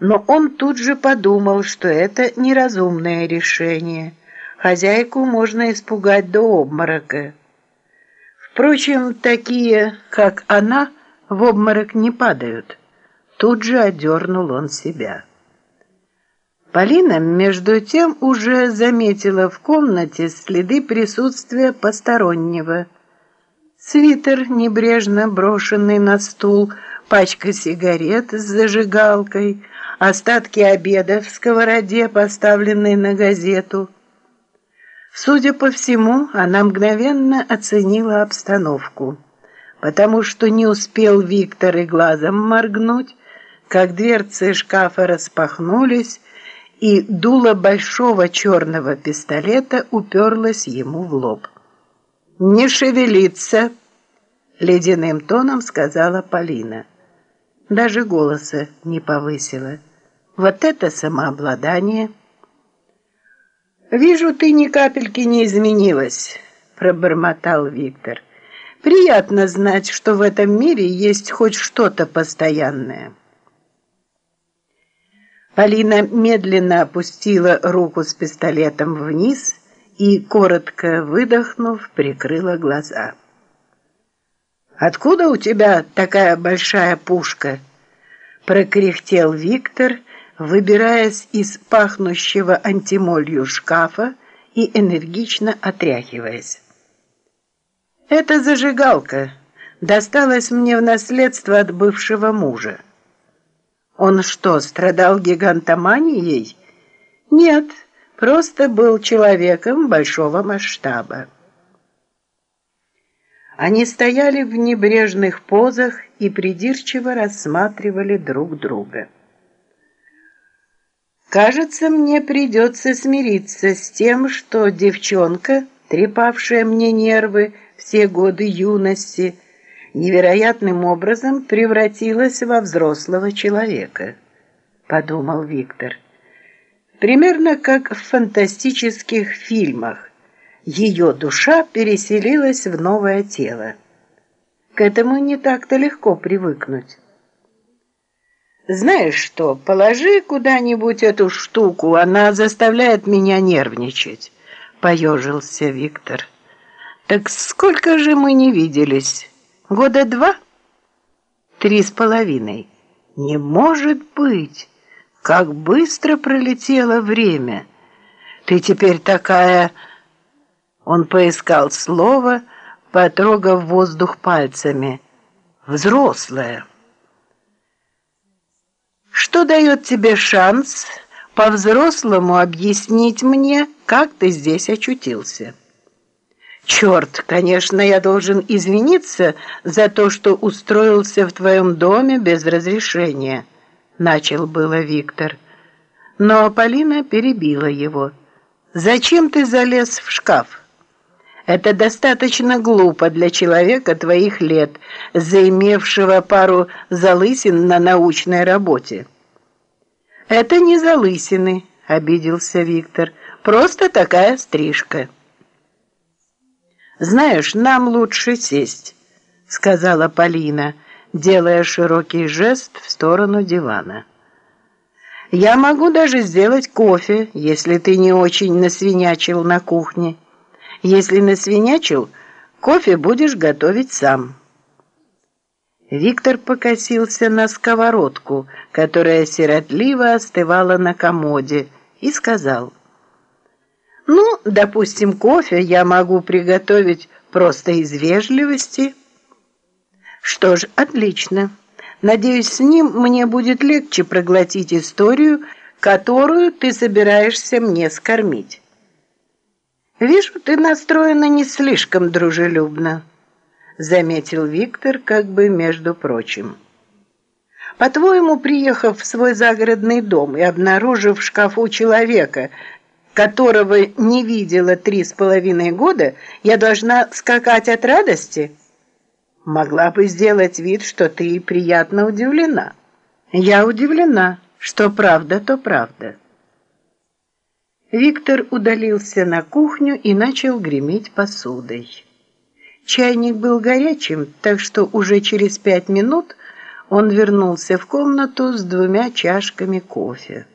Но он тут же подумал, что это неразумное решение. Хозяйку можно испугать до обморока. Впрочем, такие, как она, в обморок не падают. Тут же одернул он себя. Полина, между тем, уже заметила в комнате следы присутствия постороннего. Свитер, небрежно брошенный на стул, пачка сигарет с зажигалкой, остатки обеда в сковороде, поставленной на газету. Судя по всему, она мгновенно оценила обстановку, потому что не успел Виктор и глазом моргнуть, как дверцы шкафа распахнулись, и дуло большого черного пистолета уперлось ему в лоб. «Не шевелиться!» — ледяным тоном сказала Полина. Даже голоса не повысила. «Вот это самообладание!» «Вижу, ты ни капельки не изменилась», — пробормотал Виктор. «Приятно знать, что в этом мире есть хоть что-то постоянное». Полина медленно опустила руку с пистолетом вниз и, коротко выдохнув, прикрыла глаза. «Откуда у тебя такая большая пушка?» — прокряхтел Виктор, выбираясь из пахнущего антимолью шкафа и энергично отряхиваясь. «Это зажигалка. Досталась мне в наследство от бывшего мужа. Он что, страдал гигантоманией? Нет, просто был человеком большого масштаба. Они стояли в небрежных позах и придирчиво рассматривали друг друга. Кажется, мне придется смириться с тем, что девчонка, трепавшая мне нервы все годы юности, невероятным образом превратилась во взрослого человека, подумал Виктор. Примерно как в фантастических фильмах. Ее душа переселилась в новое тело. К этому не так-то легко привыкнуть. Знаешь что, положи куда-нибудь эту штуку, она заставляет меня нервничать, поежился Виктор. Так сколько же мы не виделись? Года два? Три с половиной. Не может быть! Как быстро пролетело время! Ты теперь такая... Он поискал слово, потрогав воздух пальцами. Взрослая. Что дает тебе шанс по-взрослому объяснить мне, как ты здесь очутился? Черт, конечно, я должен извиниться за то, что устроился в твоем доме без разрешения, начал было Виктор. Но Полина перебила его. Зачем ты залез в шкаф? Это достаточно глупо для человека твоих лет, заимевшего пару залысин на научной работе. Это не залысины, обиделся Виктор. Просто такая стрижка. «Знаешь, нам лучше сесть», — сказала Полина, делая широкий жест в сторону дивана. «Я могу даже сделать кофе, если ты не очень насвинячил на кухне. Если насвинячил, кофе будешь готовить сам». Виктор покосился на сковородку, которая сиротливо остывала на комоде, и сказал — ну, допустим, кофе я могу приготовить просто из вежливости. Что ж, отлично. Надеюсь, с ним мне будет легче проглотить историю, которую ты собираешься мне скормить. Вижу, ты настроена не слишком дружелюбно, заметил Виктор, как бы между прочим. По-твоему, приехав в свой загородный дом и обнаружив в шкафу человека, которого не видела три с половиной года, я должна скакать от радости? Могла бы сделать вид, что ты приятно удивлена. Я удивлена, что правда, то правда. Виктор удалился на кухню и начал греметь посудой. Чайник был горячим, так что уже через пять минут Он вернулся в комнату с двумя чашками кофе.